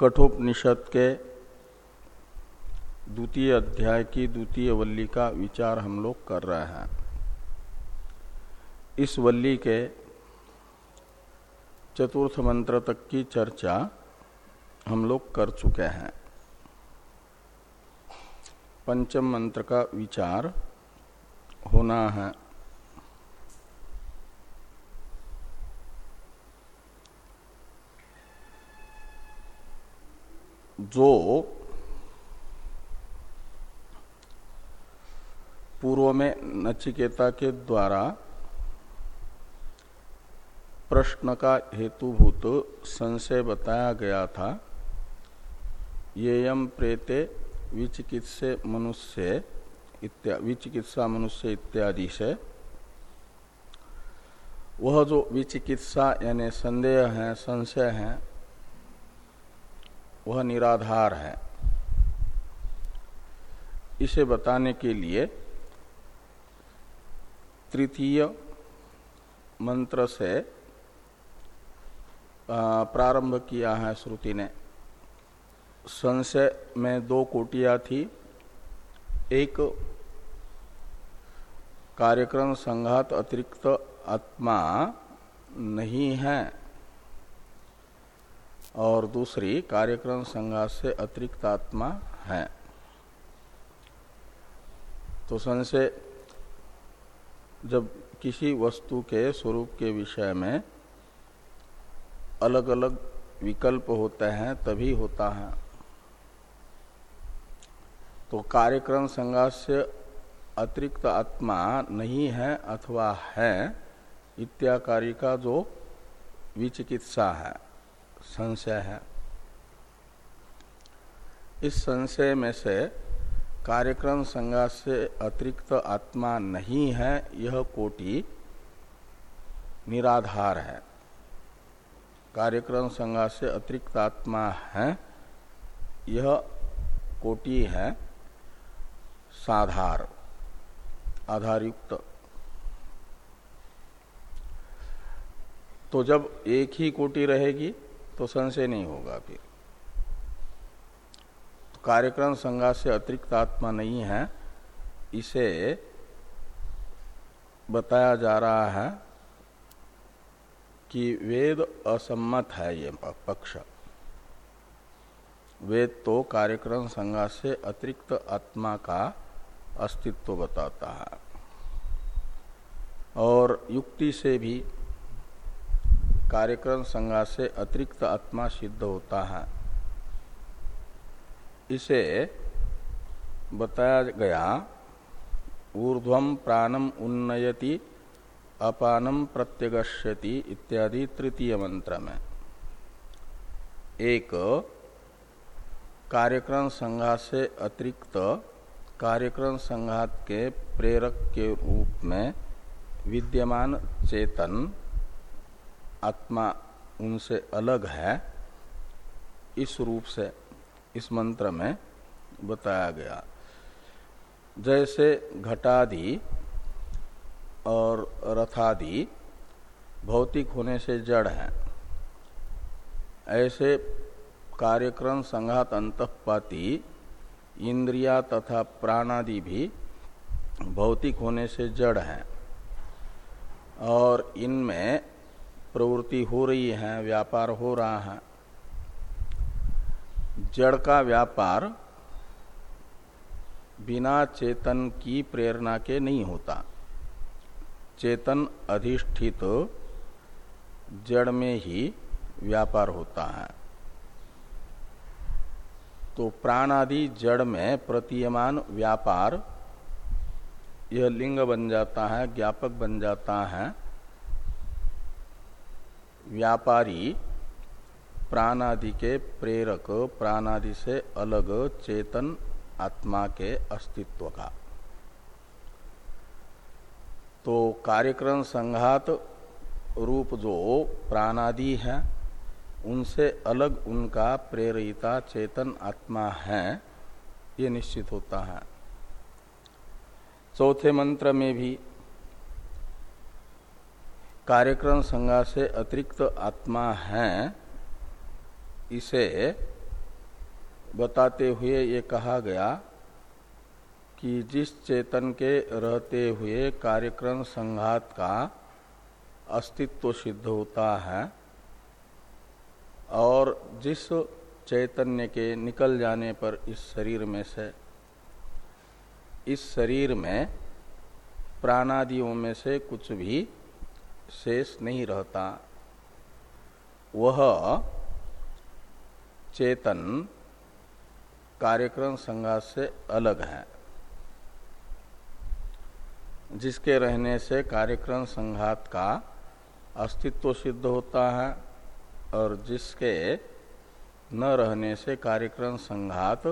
कठोपनिषद के द्वितीय अध्याय की द्वितीय वल्ली का विचार हम लोग कर रहे हैं। इस वल्ली के चतुर्थ मंत्र तक की चर्चा हम लोग कर चुके हैं। पंचम मंत्र का विचार होना है। जो पूर्व में नचिकेता के द्वारा प्रश्न का हेतुभूत संशय बताया गया था येयम प्रेते विचिकित्से मनुष्य विचिकित्सा मनुष्य इत्यादि से। वह जो विचिकित्सा यानी संदेह है, संशय है वह निराधार है। इसे बताने के लिए तृतीय मंत्र से प्रारंभ किया है श्रुति ने। संशय में दो कोटिया थी। एक, कार्यक्रम संघात अतिरिक्त आत्मा नहीं है। और दूसरी कार्यक्रम संघात से अतिरिक्त आत्मा है। तो संशय जब किसी वस्तु के स्वरूप के विषय में अलग अलग विकल्प होते हैं, तभी होता है। तो कार्यक्रम संघात से अतिरिक्त आत्मा नहीं है अथवा है इत्याकारी का जो विचिकित्सा है। संशय है। इस संशय में से कार्यक्रम संज्ञा से अतिरिक्त आत्मा नहीं है, यह कोटि निराधार है। कार्यक्रम संज्ञा से अतिरिक्त आत्मा है, यह कोटि है, साधार, आधारयुक्त। तो जब एक ही कोटि रहेगी तो संशय नहीं होगा फिर तो कार्यक्रम संज्ञा से अतिरिक्त आत्मा नहीं है, इसे बताया जा रहा है कि वेद असम्मत है ये पक्ष। वेद तो कार्यक्रम संज्ञा से अतिरिक्त आत्मा का अस्तित्व बताता है। और युक्ति से भी कार्यक्रम संज्ञा से अतिरिक्त आत्मा सिद्ध होता है। इसे बताया गया ऊर्ध्वम प्राणम उन्नयति अपानम प्रत्यगश्यति इत्यादि तृतीय मंत्र में। एक, कार्यक्रम संघात से अतिरिक्त कार्यक्रम संघात के प्रेरक के रूप में विद्यमान चेतन आत्मा उनसे अलग है, इस रूप से, इस मंत्र में बताया गया। जैसे घटादि और रथादि भौतिक होने से जड़ है, ऐसे कार्यक्रम, संघात, अंतपाती, इंद्रिया तथा प्राणादि भी भौतिक होने से जड़ हैं। और इनमें प्रवृत्ति हो रही है, व्यापार हो रहा है। जड़ का व्यापार बिना चेतन की प्रेरणा के नहीं होता। चेतन अधिष्ठित जड़ में ही व्यापार होता है। तो प्राण आदि जड़ में प्रतीयमान व्यापार, यह लिंग बन जाता है, ज्ञापक बन जाता है। व्यापारी प्राणादि के प्रेरक, प्राणादि से अलग चेतन आत्मा के अस्तित्व का। तो कार्यक्रम संघात रूप जो प्राणादि है, उनसे अलग उनका प्रेरिता चेतन आत्मा है, ये निश्चित होता है। चौथे मंत्र में भी कार्यक्रम संज्ञा से अतिरिक्त आत्मा है, इसे बताते हुए ये कहा गया कि जिस चेतन के रहते हुए कार्यक्रम संघात का अस्तित्व सिद्ध होता है, और जिस चैतन्य के निकल जाने पर इस शरीर में से, इस शरीर में प्राणादियों में से कुछ भी शेष नहीं रहता। वह चेतन कार्यक्रम संघात से अलग है, जिसके रहने से कार्यक्रम संघात का अस्तित्व सिद्ध होता है और जिसके न रहने से कार्यक्रम संघात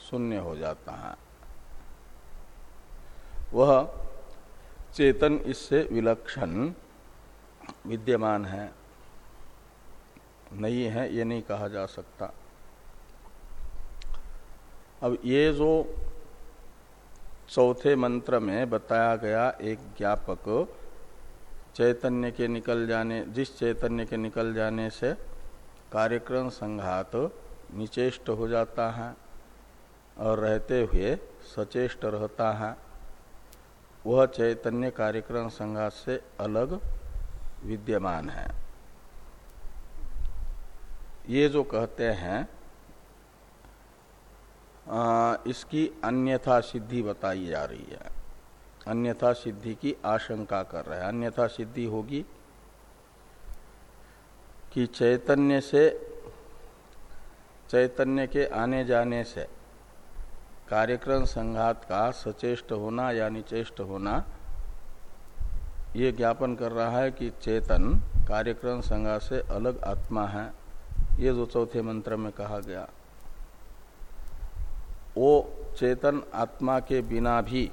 शून्य हो जाता है। वह चेतन इससे विलक्षण विद्यमान है, नहीं है, ये नहीं कहा जा सकता। अब ये जो चौथे मंत्र में बताया गया एक ज्ञापक, चैतन्य के निकल जाने, जिस चैतन्य के निकल जाने से कार्यक्रम संघात निचेष्ट हो जाता है और रहते हुए सचेष्ट रहता है, वह चैतन्य कार्यक्रम संघात से अलग विद्यमान है। ये जो कहते हैं आ, इसकी अन्यथा सिद्धि बताई जा रही है। अन्यथा सिद्धि की आशंका कर रहे हैं। अन्यथा सिद्धि होगी कि चैतन्य से चैतन्य के आने जाने से कार्यक्रम संघात का सचेष्ट होना या निचेष्ट होना ये ज्ञापन कर रहा है कि चेतन कार्यक्रम संघात से अलग आत्मा है। ये जो चौथे मंत्र में कहा गया। वो चेतन आत्मा के बिना भी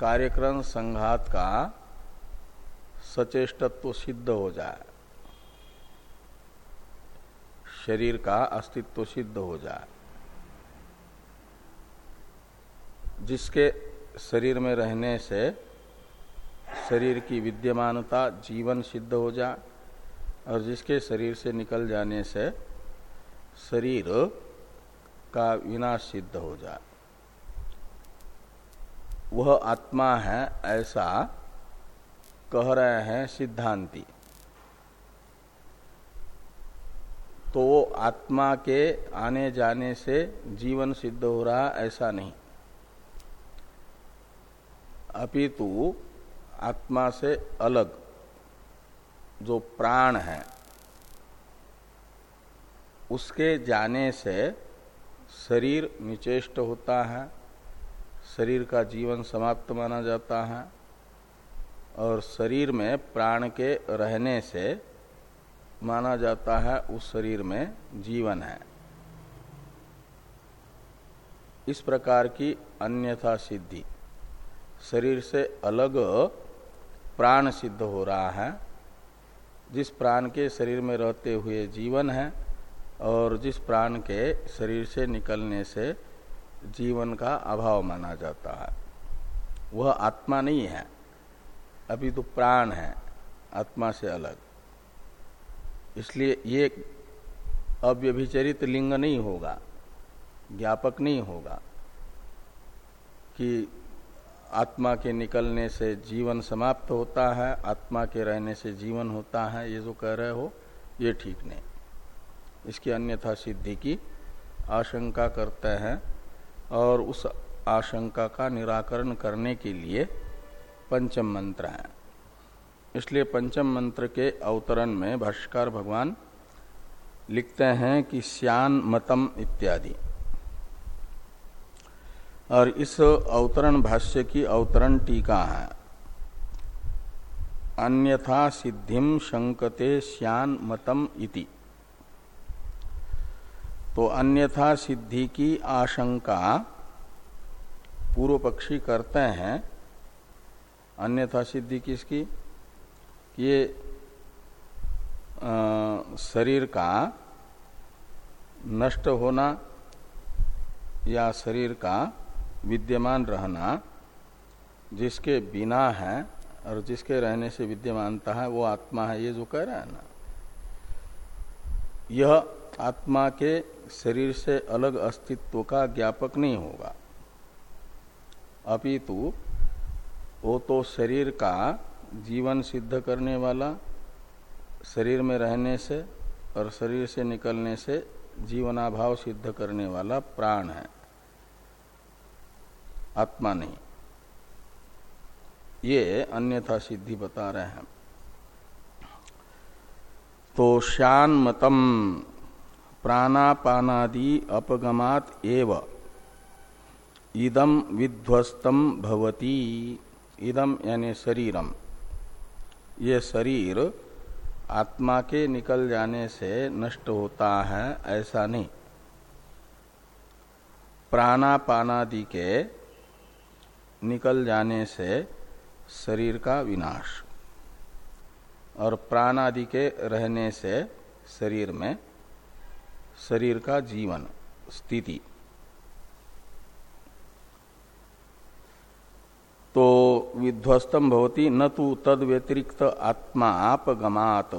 कार्यक्रम संघात का सचेष्टत्व सिद्ध हो जाए। शरीर का अस्तित्व सिद्ध हो जाए। जिसके शरीर में रहने से शरीर की विद्यमानता जीवन सिद्ध हो जाए और जिसके शरीर से निकल जाने से शरीर का विनाश सिद्ध हो जाए वह आत्मा है ऐसा कह रहे हैं सिद्धांति। तो आत्मा के आने जाने से जीवन सिद्ध हो रहा ऐसा नहीं। अपितु आत्मा से अलग जो प्राण है, उसके जाने से शरीर निचेष्ट होता है, शरीर का जीवन समाप्त माना जाता है, और शरीर में प्राण के रहने से माना जाता है उस शरीर में जीवन है। इस प्रकार की अन्यथा सिद्धि। शरीर से अलग प्राण सिद्ध हो रहा है। जिस प्राण के शरीर में रहते हुए जीवन है और जिस प्राण के शरीर से निकलने से जीवन का अभाव माना जाता है। वह आत्मा नहीं है, अभी तो प्राण है, आत्मा से अलग। इसलिए ये अव्यभिचरित लिंग नहीं होगा, ज्ञापक नहीं होगा कि आत्मा के निकलने से जीवन समाप्त होता है, आत्मा के रहने से जीवन होता है, ये जो कह रहे हो, ये ठीक नहीं। इसकी अन्यथा सिद्धि की आशंका करते हैं और उस आशंका का निराकरण करने के लिए पंचम मंत्र है। इसलिए पंचम मंत्र के अवतरण में भाष्कर भगवान लिखते हैं कि श्यान मतम इत्यादि। और इस अवतरण भाष्य की अवतरण टीका है। अन्यथा सिद्धिम शंकते श्यान मतम इति। तो अन्यथा सिद्धि की आशंका पूर्व पक्षी करते हैं। अन्यथा सिद्धि किसकी? ये शरीर का नष्ट होना या शरीर का विद्यमान रहना, जिसके बिना है और जिसके रहने से विद्यमानता है, वो आत्मा है, ये जो कह रहा है ना। यह आत्मा के शरीर से अलग अस्तित्व का ज्ञापक नहीं होगा। अपितु, वो तो शरीर का जीवन सिद्ध करने वाला, शरीर में रहने से और शरीर से निकलने से जीवनाभाव सिद्ध करने वाला प्राण है। आत्मा नहीं। ये अन्यथा सिद्धि बता रहे हैं। तो शान मतम प्राणापानादि अपगमात एव। इदम विध्वस्तम भवती। इदम यानी शरीरम। ये शरीर आत्मा के निकल जाने से नष्ट होता है, ऐसा नहीं। प्राणापानादि के निकल जाने से शरीर का विनाश और प्राण आदि के रहने से शरीर में शरीर का जीवन, स्थिति। तो विध्वस्तम भवती न तो तद व्यतिरिक्त आत्मा आपगमात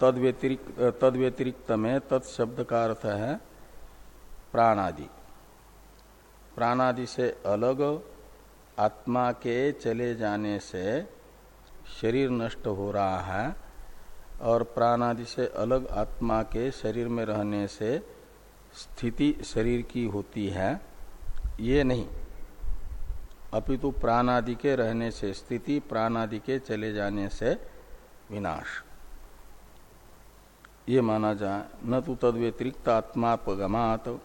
तद व्यतिरिक्त तद व्यतिरिक्त में तत्शब्द का अर्थ है प्राणादि। प्राणादि से अलग, आत्मा के चले जाने से शरीर नष्ट हो रहा है और प्राणादि से अलग आत्मा के शरीर में रहने से स्थिति शरीर की होती है। ये नहीं। अपितु प्राणादि के रहने से, स्थिति प्राणादि के चले जाने से विनाश। ये माना जाए न तो तद व्यतिरिक्त आत्मापगमात। तो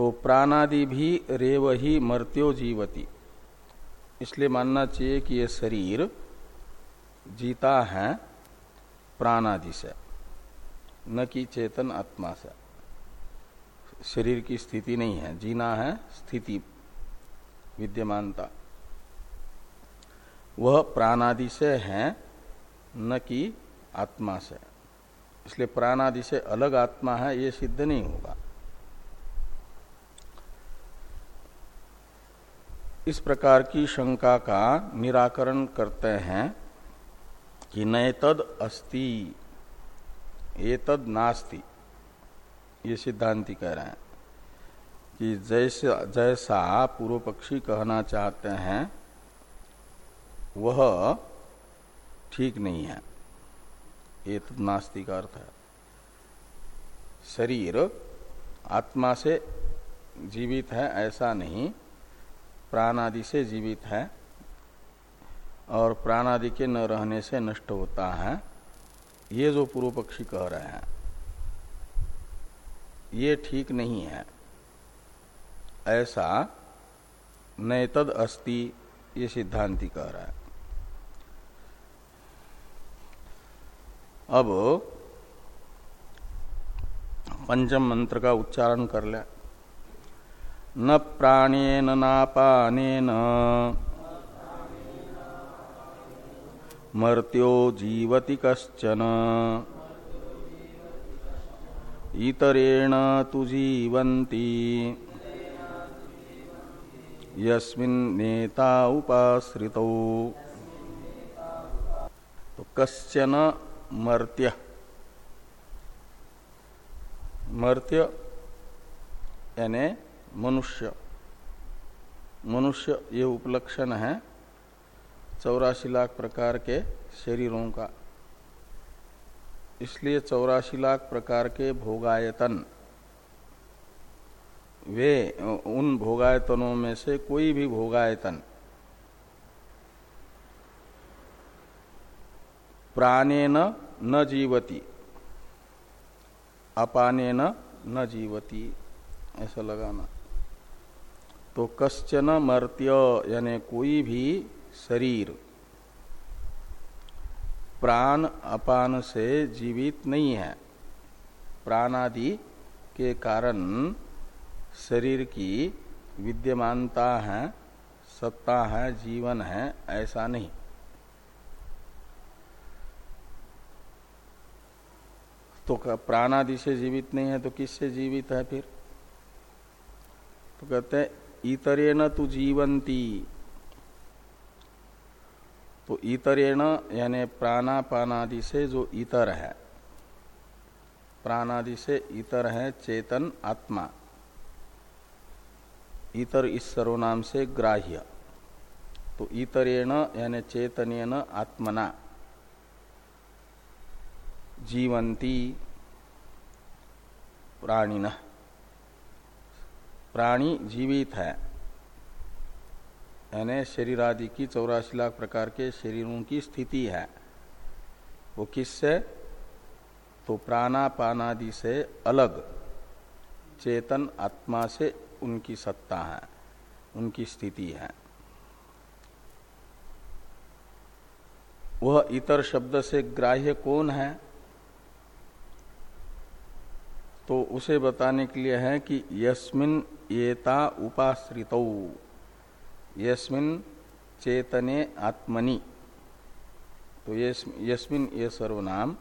प्राणादि भी रेव ही मर्त्यो जीवती। इसलिए मानना चाहिए कि यह शरीर जीता है प्राणादि से, न कि चेतन आत्मा से। शरीर की स्थिति नहीं है, जीना है स्थिति, विद्यमानता। वह प्राणादि से है, न कि आत्मा से। इसलिए प्राणादि से अलग आत्मा है, ये सिद्ध नहीं होगा। इस प्रकार की शंका का निराकरण करते हैं कि नए तद अस्ति ये तद नास्ति। ये सिद्धांति कह रहे हैं कि जैसा जैसा पूर्व पक्षी कहना चाहते हैं, वह ठीक नहीं है। ये तद नास्ति का अर्थ है। शरीर आत्मा से जीवित है, ऐसा नहीं। प्राण आदि से जीवित है और प्राण आदि के न रहने से नष्ट होता है। ये जो पूर्व पक्षी कह रहे हैं, ये ठीक नहीं है। ऐसा नैतद अस्ति, ये सिद्धांति कह रहा है। अब पंचम मंत्र का उच्चारण कर ले। न प्राणेन नापानेन। मर्त्यो जीवति कश्चन। इतरेण तु जीवन्ति। यस्मिन्नेता उपाश्रितौ। तो मर्त्य। मर्त्य यानी मनुष्य। मनुष्य ये उपलक्षण है चौरासी लाख प्रकार के शरीरों का। इसलिए चौरासी लाख प्रकार के भोगायतन। वे उन भोगायतनों में से कोई भी भोगायतन। प्राणेन न जीवती। अपानेन न जीवती। ऐसा लगाना। तो कश्चन मर्त्य, यानी कोई भी शरीर प्राण अपान से जीवित नहीं है। प्राणादि के कारण शरीर की विद्यमानता है, सत्ता है, जीवन है, ऐसा नहीं। तो प्राणादि से जीवित नहीं है तो किससे जीवित है फिर? तो कहते हैं इतरेण तु जीवंती तो इतरेण यानी प्राणापानादि से जो इतर है। प्राणादि से इतर है चेतन, आत्मा। इतर इस सर्वनाम से ग्राह्य। तो इतरेण यानी चेतन आत्मना। जीवंती प्राणिन। प्राणी जीवित है। यानी शरीर आदि की चौरासी लाख प्रकार के शरीरों की स्थिति है। वो किससे? तो प्राणापानादि से अलग। चेतन आत्मा से उनकी सत्ता है, उनकी स्थिति है। वह इतर शब्द से ग्राह्य कौन है? तो उसे बताने के लिए है कि यस्मिन येता उपाश्रित। यस्मिन चेतने आत्मनि। तो यस्मिन ये सर्वनाम,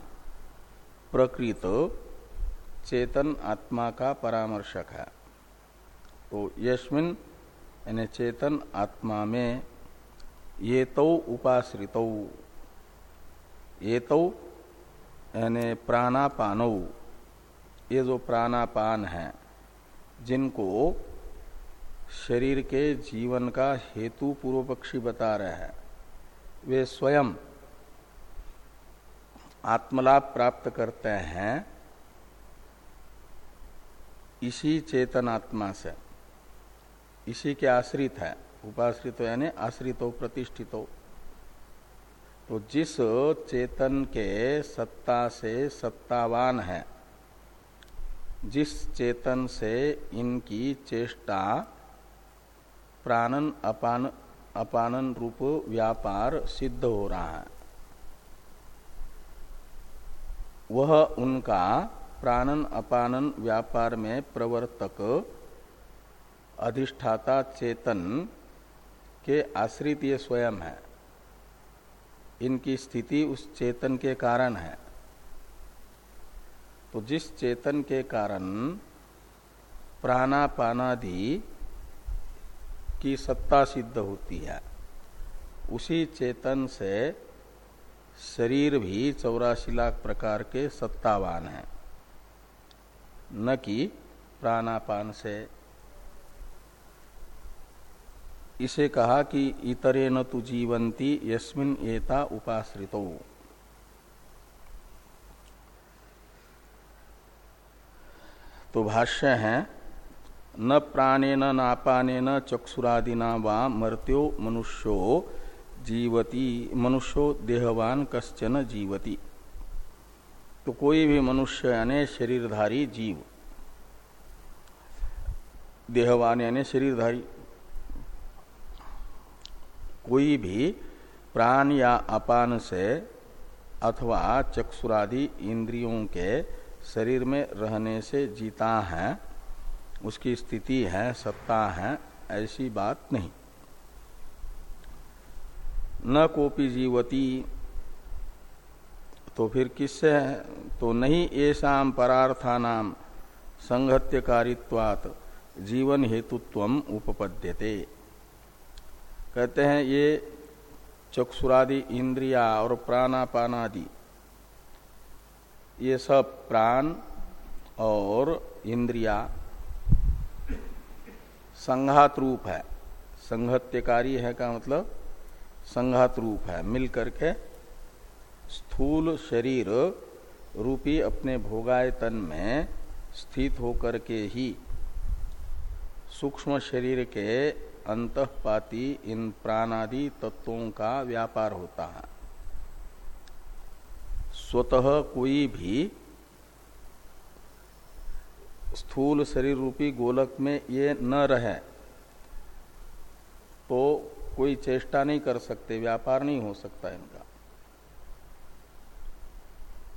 प्रकृत चेतन आत्मा का परामर्शक है। तो यस्मिन, यानी चेतन आत्मा में ये तो उपाश्रित। ये तो यानी प्राणापानौ। ये जो प्राणापान है जिनको शरीर के जीवन का हेतु पूर्व पक्षी बता रहे हैं, वे स्वयं आत्मलाभ प्राप्त करते हैं इसी चेतनात्मा से। इसी के आश्रित है, उपाश्रित यानी आश्रित हो प्रतिष्ठित। हो तो जिस चेतन के सत्ता से सत्तावान है जिस चेतन से इनकी चेष्टा प्राणन अपान, अपानन रूप व्यापार सिद्ध हो रहा है, वह उनका प्राणन अपानन व्यापार में प्रवर्तक अधिष्ठाता चेतन के आश्रित ये स्वयं है। इनकी स्थिति उस चेतन के कारण है। तो जिस चेतन के कारण प्राणापानादि की सत्ता सिद्ध होती है, उसी चेतन से शरीर भी चौरासी लाख प्रकार के सत्तावान है। न कि प्राणापान से। इसे कहा कि इतरे न तु जीवंती यस्मिन एता उपाश्रितो। तो भाष्य है। न प्राणेन नापानेन चक्षुरादिना वा मर्त्यो मनुष्यो जीवती, मनुष्यो देहवान कश्चन जीवती। तो कोई भी मनुष्य यानी शरीरधारी जीव। देहवान यानी शरीरधारी। कोई भी प्राण या अपान से अथवा चक्षुरादि इंद्रियों के शरीर में रहने से जीता है, उसकी स्थिति है, सत्ता है, ऐसी बात नहीं। न कोपी जीवती तो फिर किससे है? तो नहीं ऐसा परार्थानाम संहत्यकारित्वात जीवन हेतुत्व उपपद्यते। कहते हैं, ये चक्षुरादि इंद्रिया और प्राणापानादि ये सब प्राण और इंद्रिया संघात रूप है। संघत्यकारी है का मतलब? संघात रूप है। मिल करके स्थूल शरीर रूपी अपने भोगायतन में स्थित होकर के ही सूक्ष्म शरीर के अंतपाती इन प्राणादि तत्वों का व्यापार होता है। स्वतः कोई भी स्थूल शरीर रूपी गोलक में ये न रहे तो कोई चेष्टा नहीं कर सकते, व्यापार नहीं हो सकता इनका।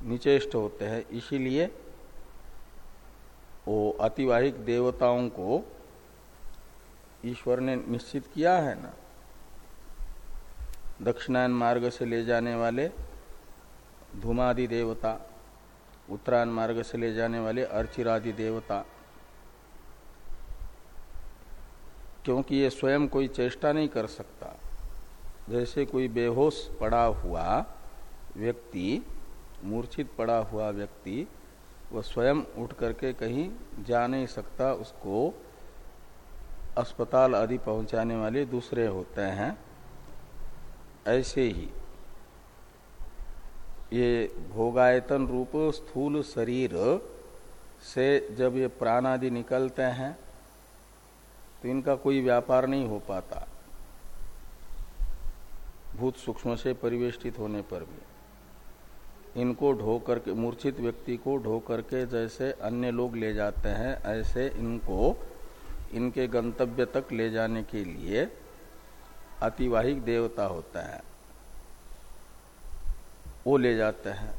निचेष्ट होते हैं, इसीलिए वो अतिवाहिक देवताओं को ईश्वर ने निश्चित किया है ना। दक्षिणायन मार्ग से ले जाने वाले धूमादि देवता उत्तरायण मार्ग से ले जाने वाले अर्चिरादि देवता क्योंकि ये स्वयं कोई चेष्टा नहीं कर सकता। जैसे कोई बेहोश पड़ा हुआ व्यक्ति, मूर्छित पड़ा हुआ व्यक्ति, वह स्वयं उठ करके कहीं जा नहीं सकता, उसको अस्पताल आदि पहुँचाने वाले दूसरे होते हैं। ऐसे ही ये भोगायतन रूप स्थूल शरीर से जब ये प्राण आदि निकलते हैं तो इनका कोई व्यापार नहीं हो पाता। भूत सूक्ष्म से परिवेष्टित होने पर भी। इनको ढो करके, मूर्छित व्यक्ति को ढो करके जैसे अन्य लोग ले जाते हैं, ऐसे इनको, इनके गंतव्य तक ले जाने के लिए अतिवाहिक देवता होता है। वो ले जाते हैं।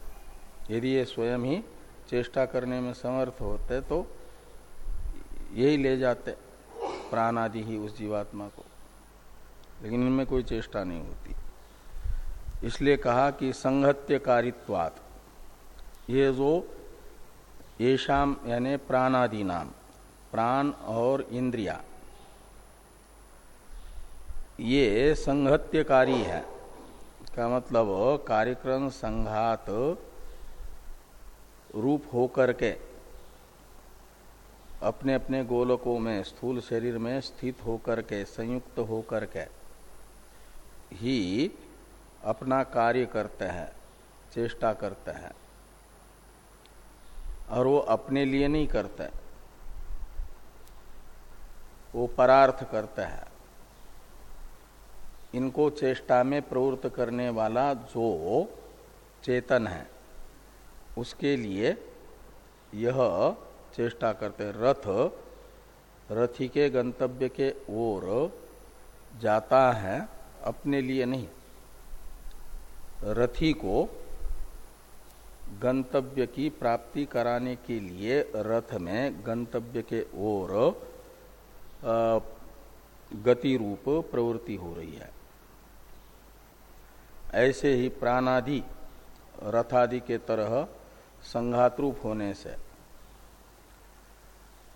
यदि ये स्वयं ही चेष्टा करने में समर्थ होते तो यही ले जाते प्राण आदि ही उस जीवात्मा को। लेकिन इनमें कोई चेष्टा नहीं होती। इसलिए कहा कि संहत्यकारित्वात ये जो येषाम यानी प्राणादि नाम प्राण और इंद्रिया, ये संहत्यकारी है। का मतलब कार्यक्रम संघात रूप होकर के अपने अपने गोलकों में, स्थूल शरीर में स्थित होकर के, संयुक्त होकर के ही अपना कार्य करते हैं, चेष्टा करते हैं। और वो अपने लिए नहीं करते। वो परार्थ करते हैं। इनको चेष्टा में प्रवृत्त करने वाला जो चेतन है, उसके लिए यह चेष्टा करते रथ, रथी के गंतव्य के ओर जाता है, अपने लिए नहीं। रथी को गंतव्य की प्राप्ति कराने के लिए रथ में गंतव्य के ओर गति रूप प्रवृत्ति हो रही है। ऐसे ही प्राणादि, रथादि के तरह संघातरूप होने से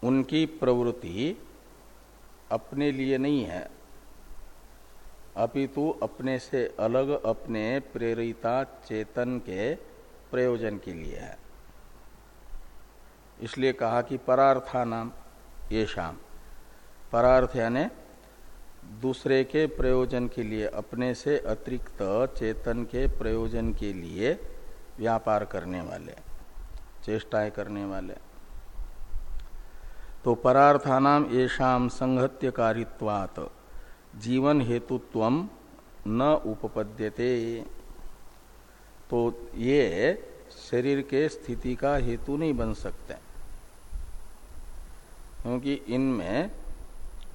उनकी प्रवृत्ति अपने लिए नहीं है। अपितु अपने से अलग अपने प्रेरिता चेतन के प्रयोजन के लिए है। इसलिए कहा कि परार्था नाम, ये शाम। परार्थ यानी दूसरे के प्रयोजन के लिए, अपने से अतिरिक्त चेतन के प्रयोजन के लिए व्यापार करने वाले, चेष्टाएँ करने वाले। तो परार्थानाम येषाम संहत्यकारित्वात, जीवन हेतुत्व न उपपद्यते। तो ये शरीर के स्थिति का हेतु नहीं बन सकते, क्योंकि इनमें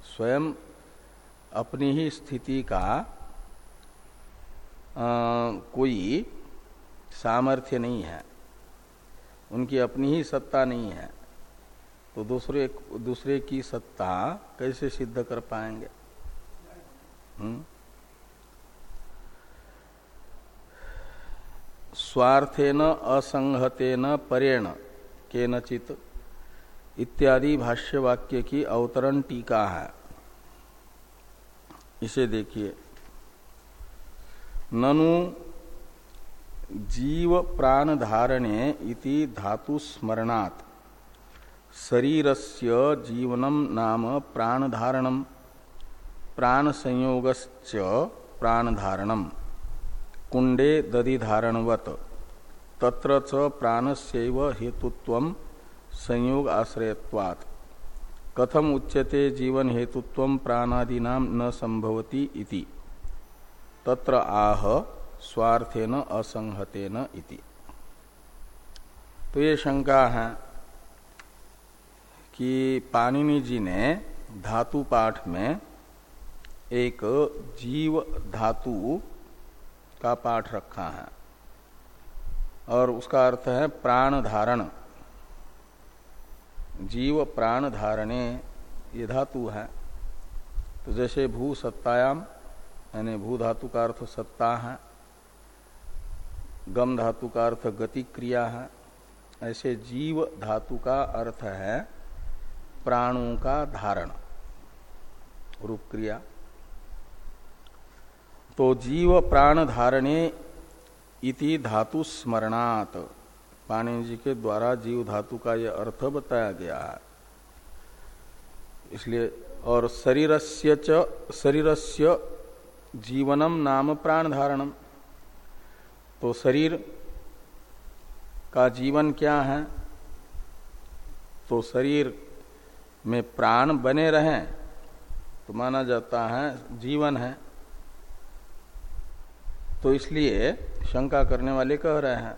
स्वयं अपनी ही स्थिति का आ, कोई सामर्थ्य नहीं है। उनकी अपनी ही सत्ता नहीं है। तो दूसरे दूसरे की सत्ता कैसे सिद्ध कर पाएँगे? हम्म? स्वार्थेन असंहतेन परेण के नचित इत्यादि भाष्य वाक्य की अवतरण टीका है। इसे देखिए। ननु जीव प्राण धारणे इति धातु स्मरणात्। शरीरस्य जीवनम नाम प्राण धारणम। प्राण संयोगश्च प्राण धारणम। कुंडे दधि धारणवत। तत्र च प्राणस्यैव हेतुत्व संयोग आश्रयत्वात्। कथम उच्यते जीवन हेतुत्व प्राणादीना न संभवती इति। तत्र आह स्वार्थेन असंहतेन इति। तो ये शंका है कि पाणिनि जी ने धातु पाठ में एक जीव धातु का पाठ रखा है। और उसका अर्थ है प्राण धारण। जीव प्राण धारणे, ये धातु है। तो जैसे भू सत्तायाम, यानी भू धातु का अर्थ सत्ता है, गम धातु का अर्थ गति क्रिया है, ऐसे जीव धातु का अर्थ है प्राणों का धारण रूप क्रिया तो जीव प्राण धारणे इति धातु स्मरणात। पाणी जी के द्वारा जीव धातु का यह अर्थ बताया गया है। इसलिए, और शरीरस्य च, शरीरस्य जीवनम नाम प्राण धारणम तो शरीर का जीवन क्या है? तो शरीर में प्राण बने रहें तो माना जाता है जीवन है। तो इसलिए शंका करने वाले कह रहे हैं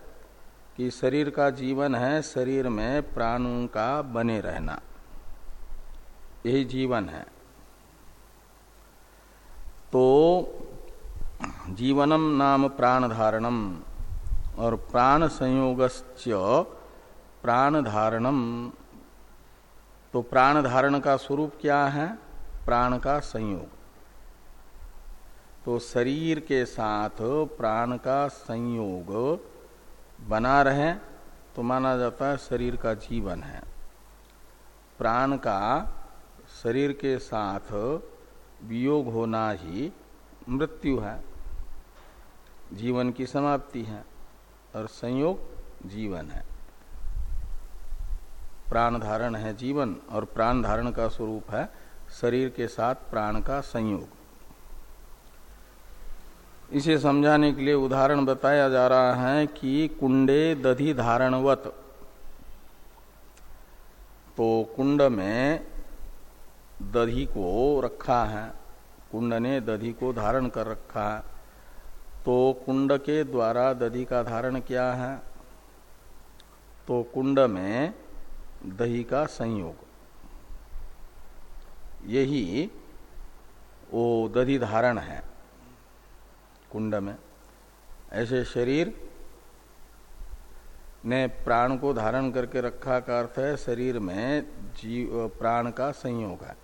कि शरीर का जीवन है, शरीर में प्राणों का बने रहना। यही जीवन है। तो जीवनम नाम प्राण धारणम और प्राण संयोगस्य प्राण धारणम तो प्राण धारण का स्वरूप क्या है? प्राण का संयोग। तो शरीर के साथ प्राण का संयोग बना रहे तो माना जाता है शरीर का जीवन है। प्राण का शरीर के साथ वियोग होना ही मृत्यु है। जीवन की समाप्ति है और संयोग जीवन है। प्राण धारण है जीवन और प्राण धारण का स्वरूप है शरीर के साथ प्राण का संयोग। इसे समझाने के लिए उदाहरण बताया जा रहा है कि कुंडे दधि धारणवत। तो कुंड में दधि को रखा है। कुंड ने दधि को धारण कर रखा है। तो कुंड के द्वारा दधि का धारण क्या है। तो कुंड में दही का संयोग। यही वो दधि धारण है। कुंड में ऐसे शरीर ने प्राण को धारण करके रखा का अर्थ है शरीर में जीव, प्राण का संयोग है।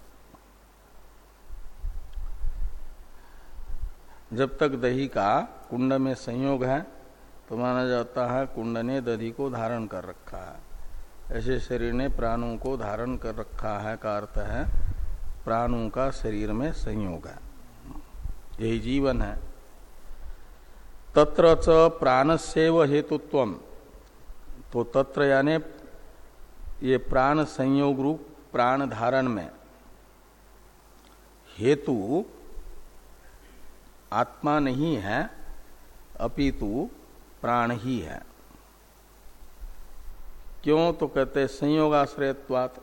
जब तक दही का कुंड में संयोग है तो माना जाता है कुंड ने दही को धारण कर रखा है। ऐसे शरीर ने प्राणों को धारण कर रखा है का अर्थ है, प्राणों का शरीर में संयोग है। यही जीवन है। तत्र च प्राणस्यव हेतुत्व तो तत्र यानी ये प्राण संयोग रूप प्राण धारण में। हेतु आत्मा नहीं है, अपितु प्राण ही है। क्यों तो कहते संयोग आश्रयत्वात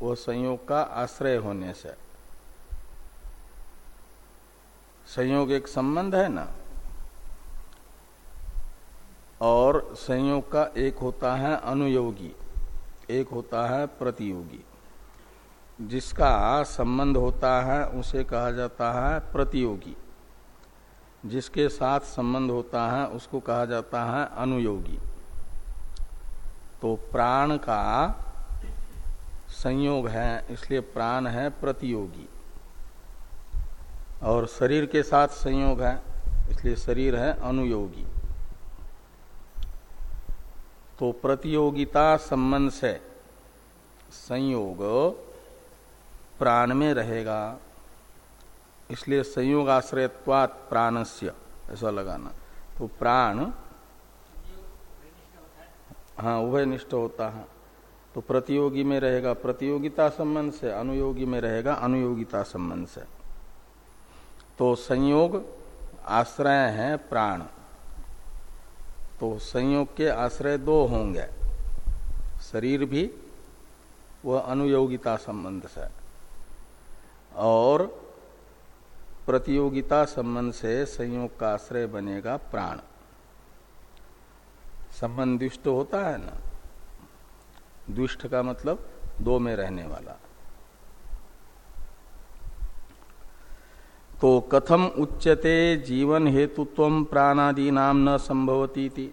वो संयोग का आश्रय होने से। संयोग एक संबंध है ना? और संयोग का एक होता है अनुयोगी, एक होता है प्रतियोगी। जिसका संबंध होता है, उसे कहा जाता है प्रतियोगी। जिसके साथ संबंध होता है, उसको कहा जाता है अनुयोगी। तो प्राण का संयोग है, इसलिए प्राण है प्रतियोगी। और शरीर के साथ संयोग है, इसलिए शरीर है अनुयोगी। तो प्रतियोगिता संबंध से संयोग प्राण में रहेगा। इसलिए संयोग आश्रयत्वात प्राणस्य, ऐसा लगाना। तो प्राण हाँ उभय निष्ठ होता है। तो प्रतियोगी में रहेगा, प्रतियोगिता संबंध से, अनुयोगी में रहेगा, अनुयोगिता संबंध से। तो संयोग, आश्रय है प्राण। तो संयोग के आश्रय दो होंगे। शरीर भी, वह अनुयोगिता संबंध से। और प्रतियोगिता संबंध से संयोग का आश्रय बनेगा प्राण। संबंध दुष्ट होता है ना? दुष्ट का मतलब दो में रहने वाला। तो कथम उच्यते जीवन हेतुत्व प्राणादि नाम न संभवती थी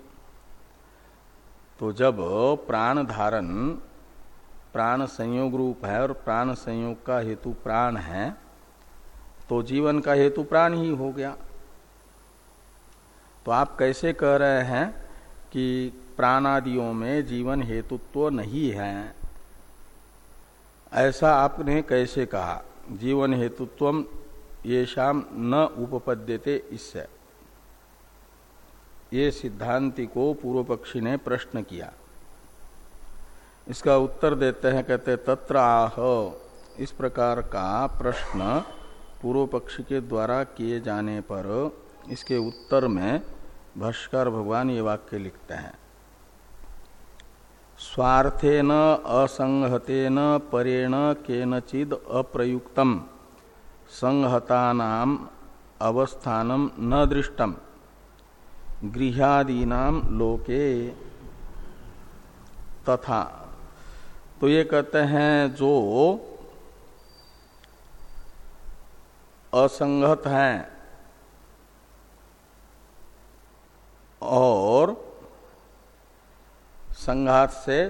तो जब प्राण धारण, प्राण संयोग रूप है और प्राण संयोग का हेतु प्राण है तो जीवन का हेतु प्राण ही हो गया। तो आप कैसे कह रहे हैं कि प्राणादियों में जीवन हेतुत्व तो नहीं है? ऐसा आपने कैसे कहा? जीवन हेतुत्व ये शाम न उपपद्यते इससे। ये सिद्धांति को पूर्व पक्षी ने प्रश्न किया। इसका उत्तर देते हैं, कहते तत्र आह। इस प्रकार का प्रश्न पूर्व पक्षी के द्वारा किए जाने पर इसके उत्तर में भाष्कर भगवान ये वाक्य लिखते हैं। स्वार्थेन असंहतेन परेण केनचिद अप्रयुक्तम। संहतानाम अवस्थानम न दृष्टम। गृहादीनाम लोके तथा। तो ये कहते हैं जो असंगत हैं और संघात से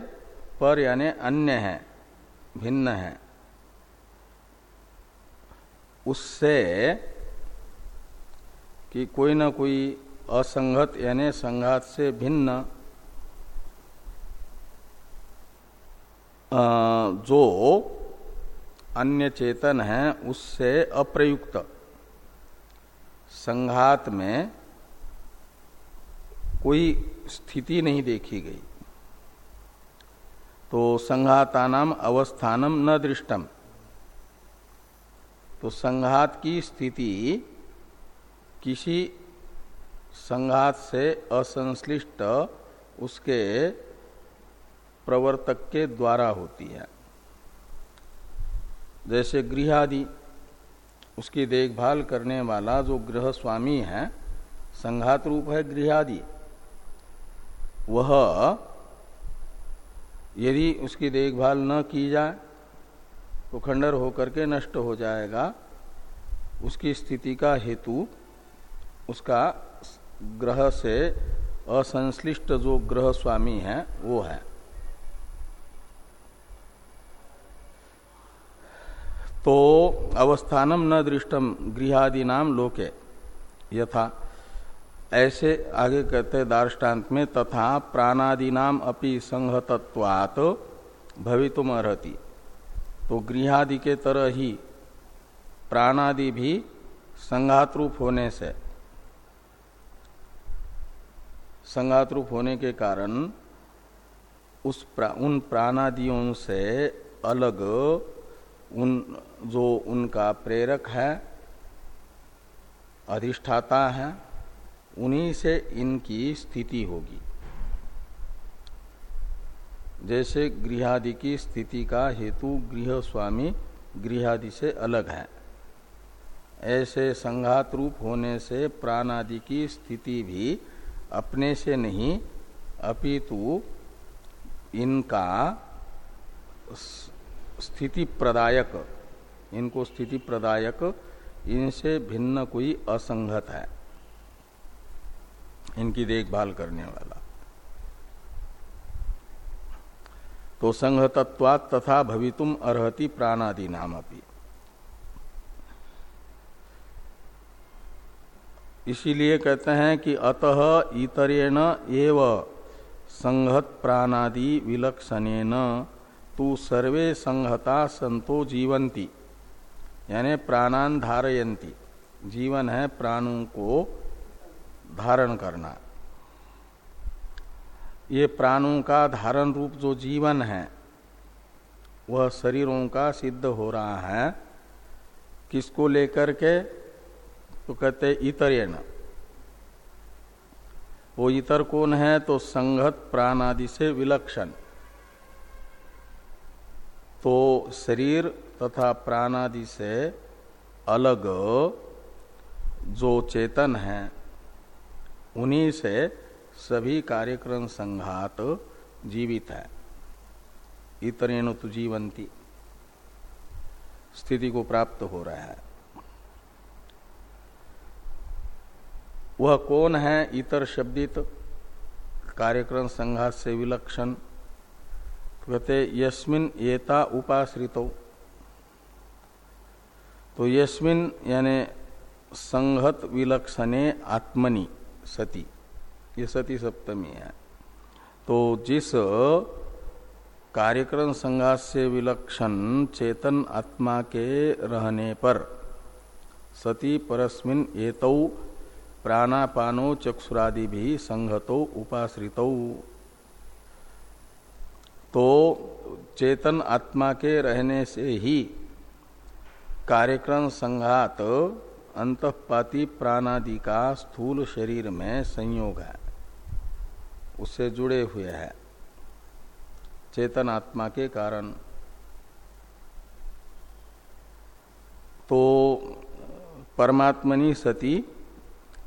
पर यानी अन्य है, भिन्न है। उससे कि कोई ना कोई असंगत यानी संघात से भिन्न जो अन्य चेतन है, उससे अप्रयुक्त। संघात में कोई स्थिति नहीं देखी गई। तो संघातानाम अवस्थानम न दृष्टम। तो संघात की स्थिति किसी संघात से असंश्लिष्ट उसके प्रवर्तक के द्वारा होती है। जैसे गृह आदि उसकी देखभाल करने वाला जो गृह स्वामी है, संघात रूप है गृह आदि वह यदि उसकी देखभाल न की जाए तो खंडर होकर के नष्ट हो जाएगा। उसकी स्थिति का हेतु उसका ग्रह से असंश्लिष्ट जो ग्रह स्वामी है, वो है। तो अवस्थानम न दृष्टम गृहादि नाम लोके यथा। ऐसे आगे कहते दार्ष्टान्त में, तथा प्राणादीनाम अपि संहतत्वात भवितुम अर्ति तो गृहादि के तरह ही प्राणादि भी संघात रूप होने से संघात रूप होने के कारण उस प्रा, उन प्राणादियों से अलग उन जो उनका प्रेरक है अधिष्ठाता है उन्हीं से इनकी स्थिति होगी। जैसे गृहादि की स्थिति का हेतु गृह स्वामी गृहादि से अलग है। ऐसे संघात रूप होने से प्राण आदि की स्थिति भी अपने से नहीं, अपितु इनका स्थिति प्रदायक, इनको स्थिति प्रदायक, इनसे भिन्न कोई असंगत है। इनकी देखभाल करने वाला। तो संहतत्वात् तथा भवितुम अर्ति प्राणादि नाम अपनी इसीलिए कहते हैं कि अतः इतरेण एव संहत प्राणादि विलक्षणेन तू सर्वे संहता संतो जीवंती यानी प्राणान धारयंती जीवन है प्राणों को धारण करना। ये प्राणों का धारण रूप जो जीवन है, वह शरीरों का सिद्ध हो रहा है। किसको लेकर के? तो कहते इतरेण। वो इतर कौन है? तो संगत प्राण आदि से विलक्षण। तो शरीर तथा प्राण आदि से अलग जो चेतन है, उन्हीं से सभी कार्यक्रम संघात जीवित है। इतरेण तो जीवंती स्थिति को प्राप्त हो रहा है। वह कौन है इतर शब्दित? कार्यक्रम संघात से विलक्षण। कहते, यस्मिन एता उपाश्रित। तो यस्मिन यानी संहत विलक्षणे आत्मनि सती। ये सती सप्तमी है। तो जिस कार्यक्रम संघात से विलक्षण चेतन आत्मा के रहने पर सती परस्मिन एतौ प्राणापानो चक्षुरादि भी संहतो उपाश्रित। तो चेतन आत्मा के रहने से ही कार्यक्रम संघात अंतपाती प्राणादि का स्थूल शरीर में संयोग है। उससे जुड़े हुए हैं। चेतन आत्मा के कारण। तो परमात्मनि सती,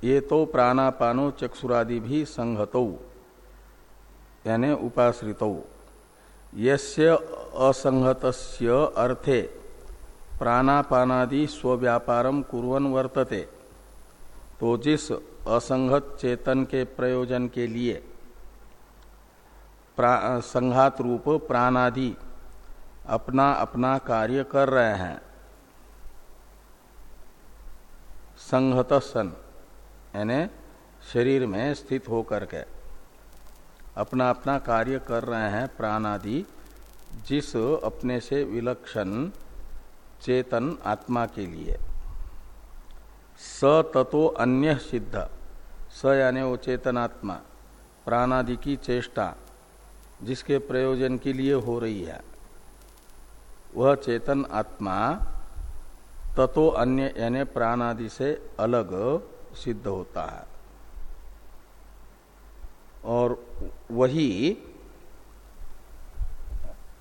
ये तो प्राणापानो चक्षुरादि भी संहतो, यानी उपाश्रित। यस्य असंहतस्य अर्थे प्राणापानादि स्व्यापारम कुरन वर्तते। तो जिस असंगत चेतन के प्रयोजन के लिए संघात रूप प्राणादि अपना अपना कार्य कर रहे हैं। संहत सन, यानी शरीर में स्थित होकर के अपना अपना कार्य कर रहे हैं प्राणादि, जिस अपने से विलक्षण चेतन आत्मा के लिए। स ततो अन्य सिद्ध, स यानी वो चेतनात्मा प्राणादि की चेष्टा जिसके प्रयोजन के लिए हो रही है। वह चेतन आत्मा ततो अन्य यानी प्राण आदि से अलग सिद्ध होता है। और वही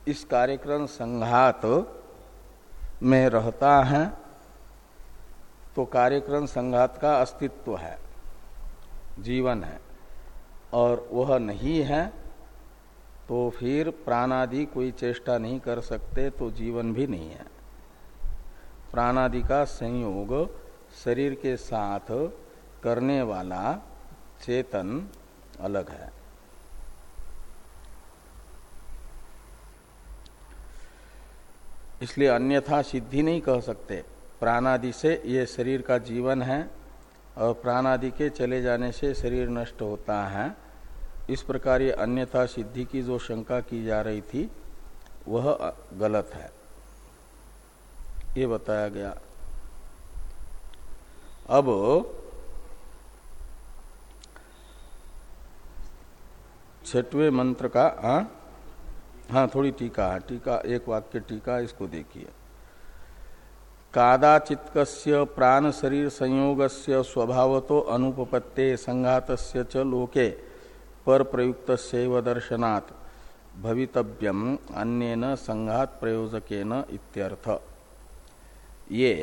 इस कार्यक्रम संघात में रहता है तो कार्यक्रम संघात का अस्तित्व है, जीवन है, और वह नहीं है तो फिर प्राणादि कोई चेष्टा नहीं कर सकते तो जीवन भी नहीं है। प्राणादि का संयोग शरीर के साथ करने वाला चेतन अलग है। इसलिए अन्यथा सिद्धि नहीं कह सकते। प्राणादि से ये शरीर का जीवन है और प्राणादि के चले जाने से शरीर नष्ट होता है। इस प्रकार ये अन्यथा सिद्धि की जो शंका की जा रही थी, वह गलत है ये बताया गया अब छठवें मंत्र का, आ? हाँ? थोड़ी टीका है टीका, एक वाक्य टीका, इसको देखिए कादाचित प्राण शरीर संयोग से स्वभाव तो अनुपत्ते संघात च लोके पर प्रयुक्त सेव दर्शनात् भवितव्यम अन्यन संघात प्रयोजकेन इत्यर्थ। ये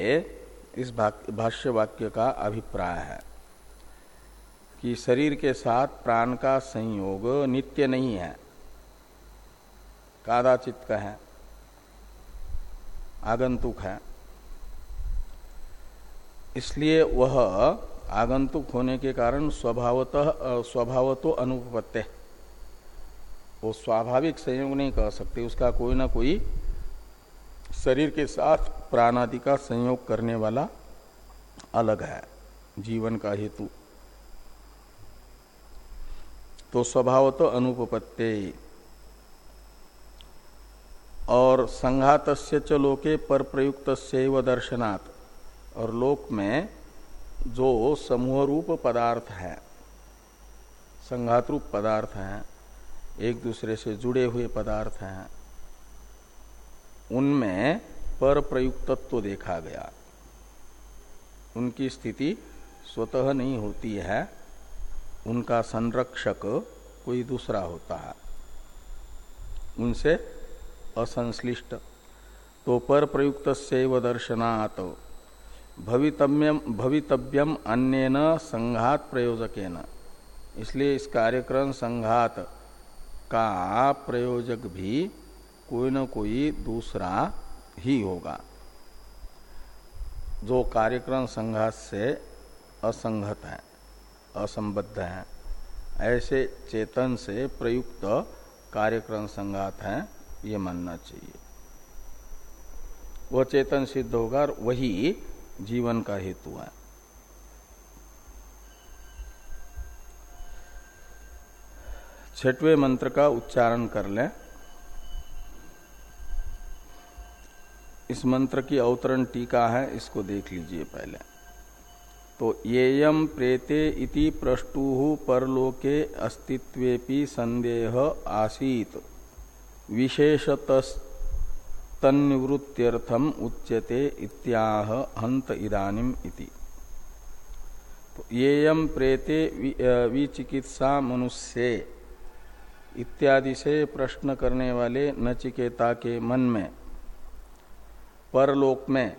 इस भाष्य वाक्य का अभिप्राय है कि शरीर के साथ प्राण का संयोग नित्य नहीं है। कादाचित का है आगंतुक है। इसलिए वह आगंतुक होने के कारण स्वभावतः स्वभावतो अनुपत्य वो स्वाभाविक संयोग नहीं कह सकते, उसका कोई ना कोई शरीर के साथ प्राणादि का संयोग करने वाला अलग है, जीवन का हेतु। तो स्वभावतो अनुपत्य और संघात च लोके पर प्रयुक्त से दर्शनात्। और लोक में जो समूह रूप पदार्थ है संघात रूप पदार्थ हैं, एक दूसरे से जुड़े हुए पदार्थ हैं, उनमें पर प्रयुक्तत्व देखा गया। उनकी स्थिति स्वतः नहीं होती है, उनका संरक्षक कोई दूसरा होता है। उनसे असंश्लिष्ट तो पर प्रयुक्त दर्शनात् भवितव्यम भवितव्यम अन्यन संघात प्रयोजकेन। इसलिए इस कार्यक्रम संघात का प्रयोजक भी कोई न कोई दूसरा ही होगा। जो कार्यक्रम संघात से असंगत है, असंबद्ध है, ऐसे चेतन से प्रयुक्त कार्यक्रम संघात है, ये मानना चाहिए। वह चेतन सिद्ध होगा और वही जीवन का हेतु है। छठवें मंत्र का उच्चारण कर लें। इस मंत्र की अवतरण टीका है, इसको देख लीजिए पहले। तो येयम प्रेते इति प्रष्टु परलोके अस्तित्वेपि संदेह आसीत। विशेषत तन्निवृत्त्यर्थम उच्यते इत्याह हंत इदानिम इति। तो येयम प्रेते विचिकित्सा मनुष्य इत्यादि से प्रश्न करने वाले नचिकेता के मन में, परलोक में,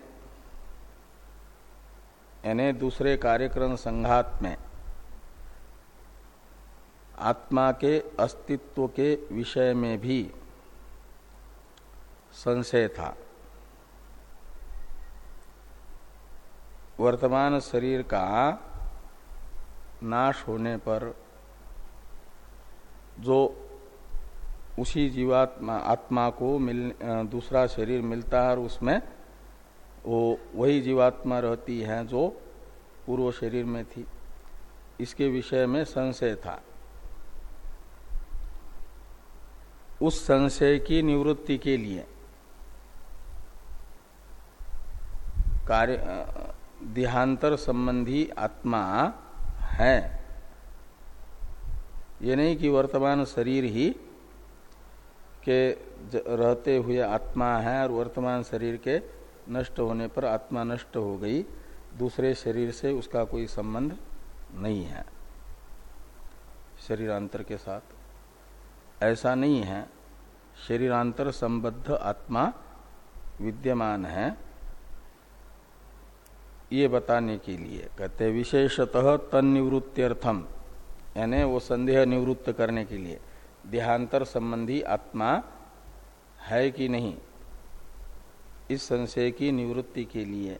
यानी दूसरे कार्यक्रम संघात में, आत्मा के अस्तित्व के विषय में भी संशय था। वर्तमान शरीर का नाश होने पर जो उसी जीवात्मा, आत्मा को मिल दूसरा शरीर मिलता है और उसमें वो वही जीवात्मा रहती है जो पूर्व शरीर में थी। इसके विषय में संशय था। उस संशय की निवृत्ति के लिए कार्य देहांतर संबंधी आत्मा है। ये नहीं कि वर्तमान शरीर ही के रहते हुए आत्मा है और वर्तमान शरीर के नष्ट होने पर आत्मा नष्ट हो गई। दूसरे शरीर से उसका कोई संबंध नहीं है शरीरांतर के साथ। ऐसा नहीं है। शरीरांतर संबद्ध आत्मा विद्यमान है। ये बताने के लिए कहते विशेषतः तन निवृत्त्यर्थम यानी वो संदेह निवृत्त करने के लिए। देहांतर संबंधी आत्मा है कि नहीं? इस संशय की निवृत्ति के लिए।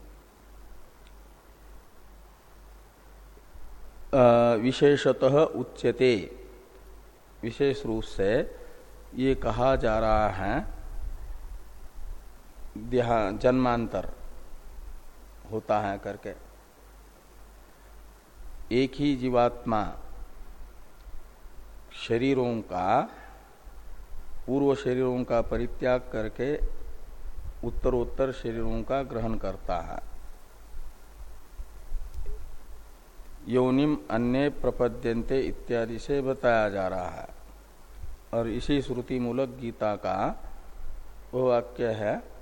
विशेषतः उच्यते। विशेष रूप से ये कहा जा रहा है जन्मांतर। होता है करके। एक ही जीवात्मा शरीरों का, पूर्व शरीरों का परित्याग करके उत्तरोत्तर शरीरों का ग्रहण करता है। यौनिम अन्य प्रपद्यंते इत्यादि से बताया जा रहा है। और इसी श्रुति मूलक गीता का वो वाक्य है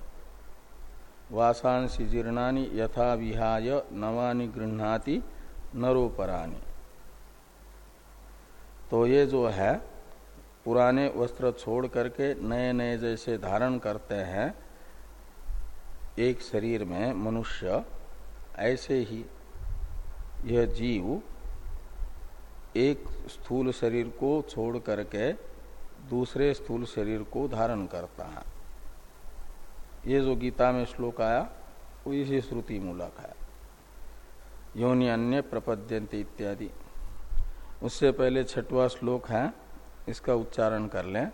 वासांसी जीर्णानि यथा विहाय नवानि गृहणाति नरोपरानी तो ये जो है, पुराने वस्त्र छोड़ करके नए नए जैसे धारण करते हैं, एक शरीर में मनुष्य, ऐसे ही यह जीव एक स्थूल शरीर को छोड़ करके दूसरे स्थूल शरीर को धारण करता है। ये जो गीता में श्लोक आया, वो इसी श्रुति मूलक है। योनि अन्य प्रपद्यंत इत्यादि। उससे पहले छठवा श्लोक है, इसका उच्चारण कर लें।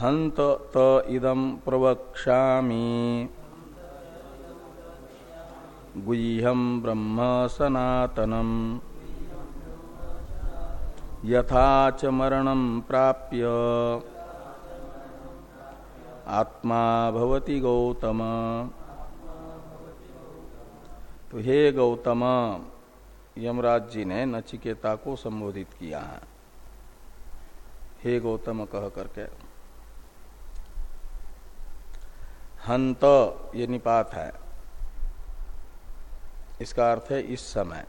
हंत त इदम प्रवक्षामी गुह्यम ब्रह्म सनातनम। यथा च मरणम प्राप्य। आत्मा भवति गौतम। तो हे गौतम यमराज जी ने नचिकेता को संबोधित किया है। हे गौतम कह करके, हंत ये निपात है। इसका अर्थ है इस समय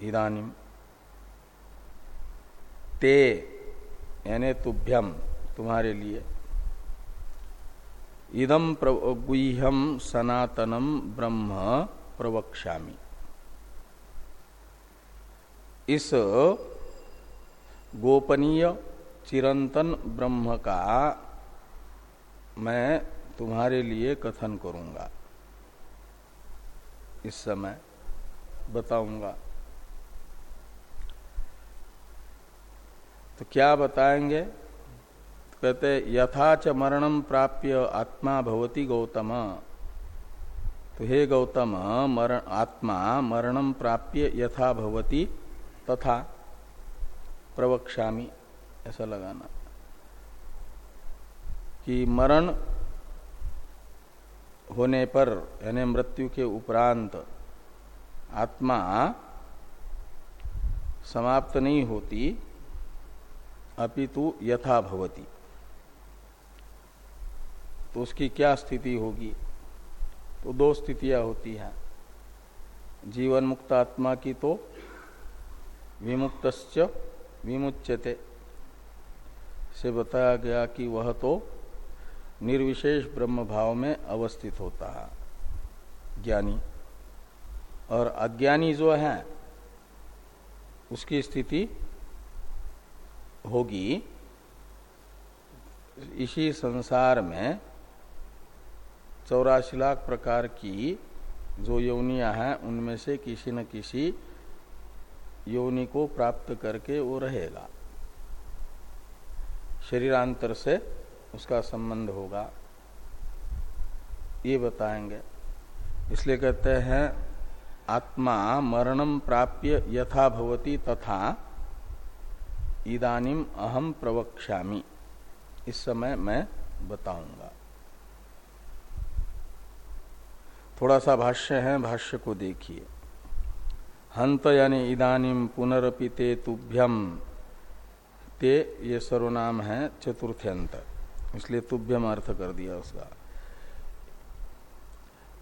इदानिम ते, यानी तुभ्यम तुम्हारे लिए इदम गुह्यम सनातनम ब्रह्म प्रवक्ष्यामी। इस गोपनीय चिरंतन ब्रह्म का मैं तुम्हारे लिए कथन करूँगा। इस समय बताऊँगा। तो क्या बताएँगे? कहते यथा च मरणम प्राप्य आत्मा भवती गौतम। तो हे गौतम मरण आत्मा मरणम प्राप्य यथा भवती, तथा प्रवक्ष्यामी, ऐसा लगाना। कि मरण होने पर, यानी मृत्यु के उपरांत, आत्मा समाप्त नहीं होती, अपितु यथा भवती। तो उसकी क्या स्थिति होगी? तो दो स्थितियाँ होती हैं। जीवन मुक्त आत्मा की तो विमुक्त विमुच्यते। से बताया गया कि वह तो निर्विशेष ब्रह्म भाव में अवस्थित होता है, ज्ञानी। और अज्ञानी जो है, उसकी स्थिति होगी। इसी संसार में चौरासी लाख प्रकार की जो योनिया हैं, उनमें से किसी न किसी योनि को प्राप्त करके वो रहेगा। शरीरांतर से उसका संबंध होगा। ये बताएँगे। इसलिए कहते हैं, आत्मा मरणम प्राप्य यथा भवती तथा इदानिम अहम प्रवक्ष्यामि। इस समय मैं बताऊँगा। थोड़ा सा भाष्य है, भाष्य को देखिए। हंत यानी इदानिम पुनरपिते तुभ्यम ते, ये सर्वनाम है चतुर्थ्यंत इसलिए तुभ्यम अर्थ कर दिया उसका।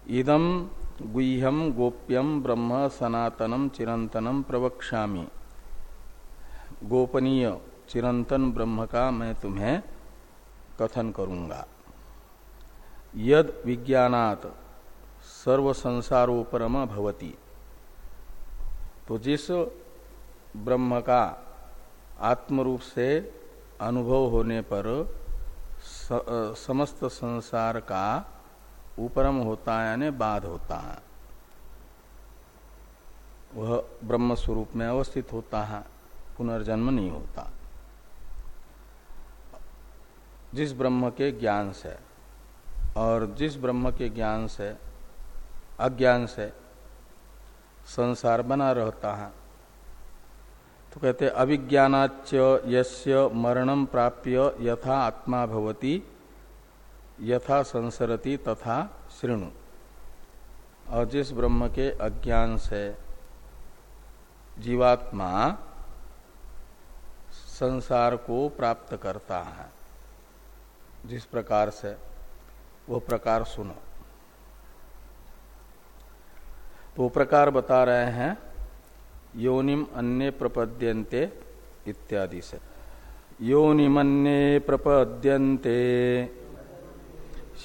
इदम गुह्यम गोप्यम ब्रह्म सनातनम चिरंतनम प्रवक्ष्यामि। गोपनीय चिरंतन ब्रह्म का मैं तुम्हें कथन करूँगा। यद विज्ञानात सर्व संसारोपरम भवती। तो जिस ब्रह्म का आत्मरूप से अनुभव होने पर समस्त संसार का उपरम होता है, यानी बाध होता है। वह ब्रह्म स्वरूप में अवस्थित होता है, पुनर्जन्म नहीं होता। जिस ब्रह्म के ज्ञान से, और जिस ब्रह्म के ज्ञान से अज्ञान से संसार बना रहता है। तो कहते अभिज्ञाच यस्य मरणम प्राप्य यथा आत्मा भवती, यथा संसरती तथा श्रृणु और जिस ब्रह्म के अज्ञान से जीवात्मा संसार को प्राप्त करता है, जिस प्रकार से वो प्रकार सुनो। तो प्रकार बता रहे हैं। योनिम अन्य प्रपद्यन्ते इत्यादि से। योनिमन्ये प्रपद्यन्ते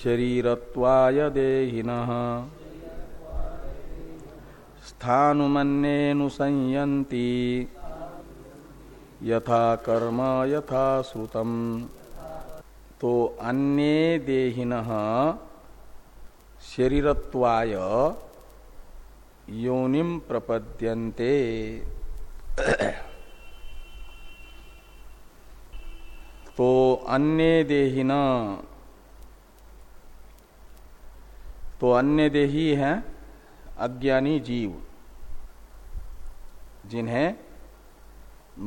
शरीरत्वाय देहिन। स्थानुमन्येनुसंयन्ति यथा कर्म, यथा श्रुतम। तो अन्य देहिन शरीरत्वाय योनिम प्रपद्यन्ते। तो अन्य देहिन तो अन्य देही है अज्ञानी जीव, जिन्हें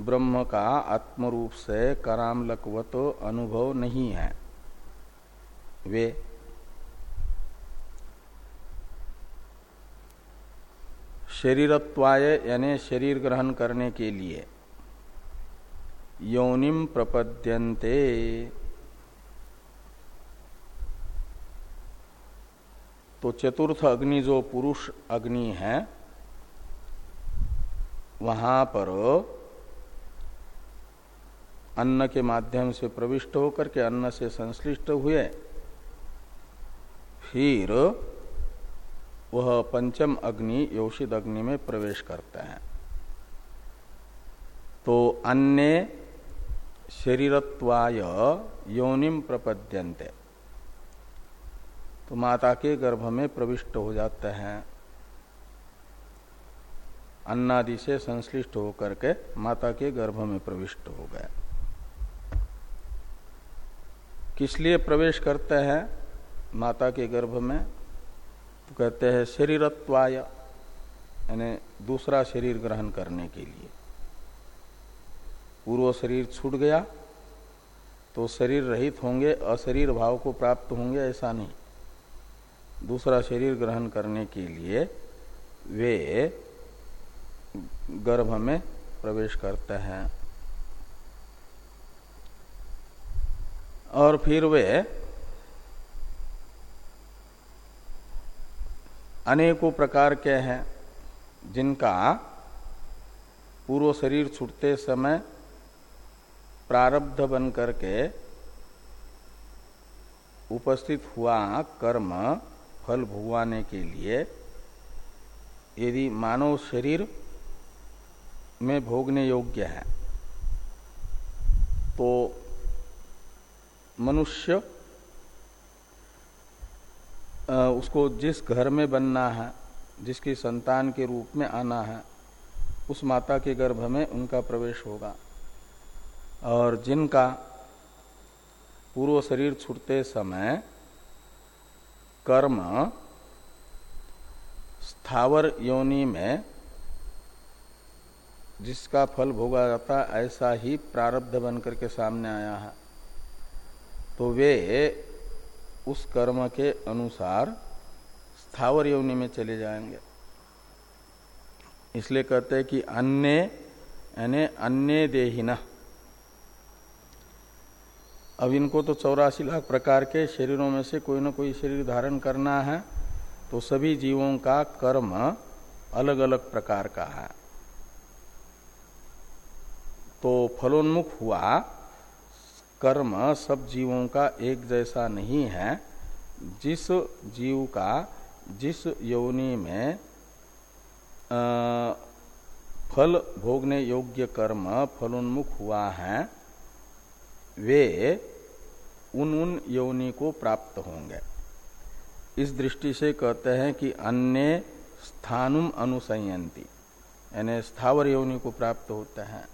ब्रह्म का आत्मरूप से करामलकवत अनुभव नहीं है। वे शरीरत्वाय यानी शरीर ग्रहण करने के लिए योनिम प्रपद्यन्ते। तो चतुर्थ अग्नि जो पुरुष अग्नि है, वहाँ पर अन्न के माध्यम से प्रविष्ट होकर के अन्न से संश्लिष्ट हुए, फिर वह पंचम अग्नि योषित अग्नि में प्रवेश करते हैं। तो अन्य शरीरत्वाय योनिम प्रपद्यन्ते। तो माता के गर्भ में प्रविष्ट हो जाते हैं। अन्नादि से संश्लिष्ट होकर के माता के गर्भ में प्रविष्ट हो गए। किस लिए प्रवेश करते हैं? माता के गर्भ में तो कहते हैं शरीरत्वाय, यानी दूसरा शरीर ग्रहण करने के लिए। पूर्व शरीर छूट गया तो शरीर रहित होंगे, अशरीर भाव को प्राप्त होंगे, ऐसा नहीं। दूसरा शरीर ग्रहण करने के लिए वे गर्भ में प्रवेश करते हैं। और फिर वे अनेकों प्रकार के हैं, जिनका पूर्व शरीर छूटते समय प्रारब्ध बन करके उपस्थित हुआ कर्म, फल भुगवाने के लिए। यदि मानव शरीर में भोगने योग्य है तो मनुष्य उसको जिस घर में बनना है, जिसकी संतान के रूप में आना है, उस माता के गर्भ में उनका प्रवेश होगा। और जिनका पूर्व शरीर छूटते समय कर्म स्थावर योनि में जिसका फल भोगा जाता ऐसा ही प्रारब्ध बन करके सामने आया है। तो वे उस कर्म के अनुसार स्थावर योनि में चले जाएँगे। इसलिए कहते हैं कि अन्य, यानी अन्य देहिना। अब इनको तो चौरासी लाख प्रकार के शरीरों में से कोई ना कोई शरीर धारण करना है तो सभी जीवों का कर्म अलग अलग प्रकार का है। तो फलोन्मुख हुआ कर्म सब जीवों का एक जैसा नहीं है। जिस जीव का जिस योनि में आ, फल भोगने योग्य कर्म फलोन्मुख हुआ है वे उन उन योनि को प्राप्त होंगे। इस दृष्टि से कहते हैं कि अन्य स्थानुम अनुसयंती यानी स्थावर योनि को प्राप्त होते हैं।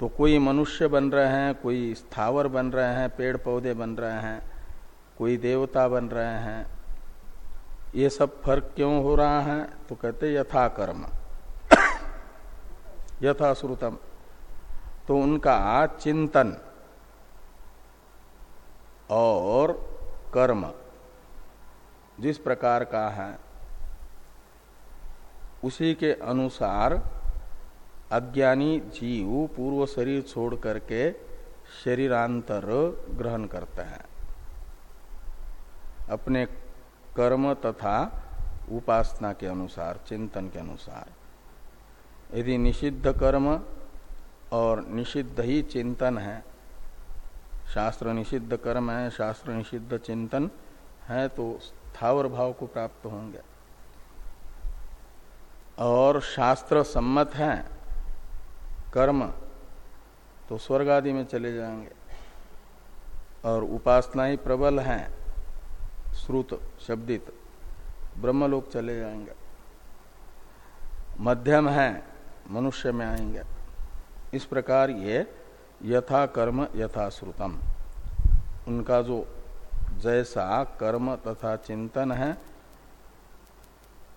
तो कोई मनुष्य बन रहे हैं, कोई स्थावर बन रहे हैं, पेड़ पौधे बन रहे हैं, कोई देवता बन रहे हैं, ये सब फ़र्क क्यों हो रहा है? तो कहते यथा कर्म। यथा श्रुतम। तो उनका चिंतन और कर्म जिस प्रकार का है, उसी के अनुसार अज्ञानी जीव पूर्व शरीर छोड़ करके शरीरांतर ग्रहण करते हैं। अपने कर्म तथा उपासना के अनुसार, चिंतन के अनुसार। यदि निषिद्ध कर्म और निषिद्ध ही चिंतन है, शास्त्र निषिद्ध कर्म है, शास्त्र निषिद्ध चिंतन है तो स्थावर भाव को प्राप्त होंगे। और शास्त्र सम्मत है कर्म तो स्वर्ग आदि में चले जाएँगे। और उपासना ही प्रबल हैं, श्रुत, शब्दित। ब्रह्मलोक चले जाएँगे। मध्यम है, मनुष्य में आएँगे। इस प्रकार ये यथा कर्म, यथा श्रुतम। उनका जो जैसा कर्म तथा चिंतन है,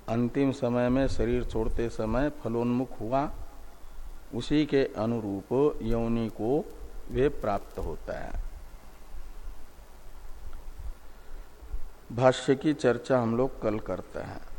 अंतिम समय में शरीर छोड़ते समय फलोन्मुख हुआ उसी के अनुरूप यौनी को वे प्राप्त होता है। भाष्य की चर्चा हम लोग कल करते हैं।